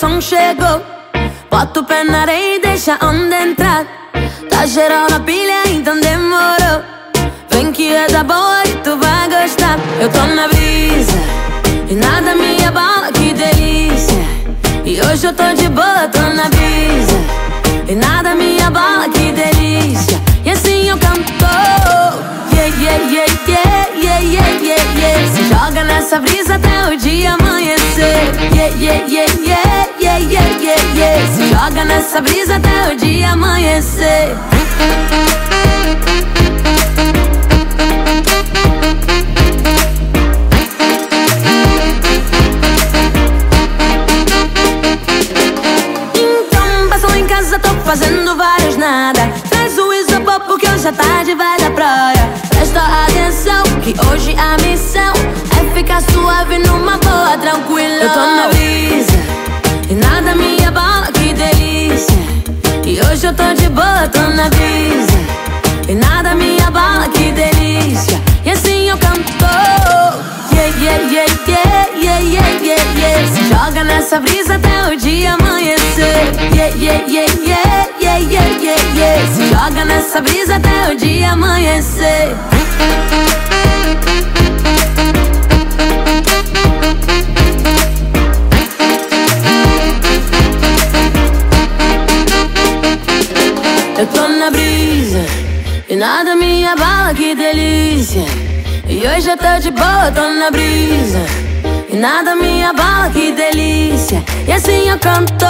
som chegou. Bota o pé na areia e deixa a onda entrar. Tá geral na pilha, então demorou. Vem que é da boa e tu vai gostar. Eu tô na brisa e nada me abala, que delícia. E hoje eu tô de boa, tô na brisa e nada me abala, que delícia. E assim eu canto. Yeah, yeah, yeah, yeah, yeah, yeah, yeah. Se joga nessa brisa até o. Yeah, yeah, yeah, yeah, yeah, yeah, yeah. Se joga nessa brisa até o dia amanhecer. fazendo vários nada Traz o isopor porque hoje a tarde vai da praia Presta atenção que hoje a missão É ficar suave numa boa, tranquila Eu tô na eu tô de boa, tô na brisa E nada me abala, que delícia E assim eu canto Yeah, yeah, yeah, yeah, yeah, yeah, yeah, yeah Se joga nessa brisa até o dia amanhecer Yeah, yeah, yeah, yeah joga nessa brisa até o dia amanhecer. E nada me abala, que delícia. E hoje eu tô de boa, tô na brisa. E nada me abala, que delícia. E assim eu canto.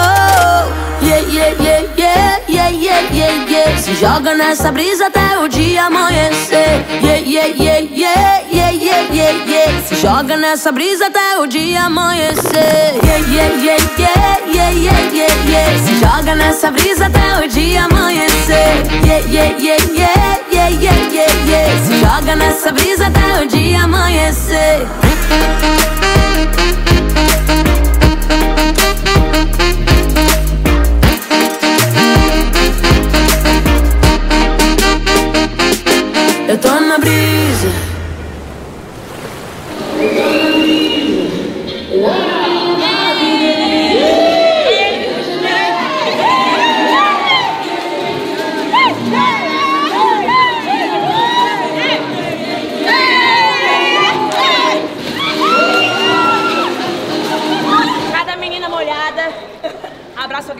Yeah, yeah, yeah, yeah, yeah, yeah, yeah, yeah. Se joga nessa brisa até o dia amanhecer. Yeah, yeah, yeah, yeah, yeah, yeah, yeah, yeah. Se joga nessa brisa até o dia amanhecer. Yeah, yeah, yeah, yeah, yeah, yeah, yeah, yeah. Se joga nessa brisa até o dia amanhecer. Yeah, yeah, yeah, yeah, yeah, yeah, yeah, yeah. Se joga nessa brisa até o dia amanhecer.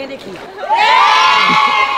alguém daqui. É!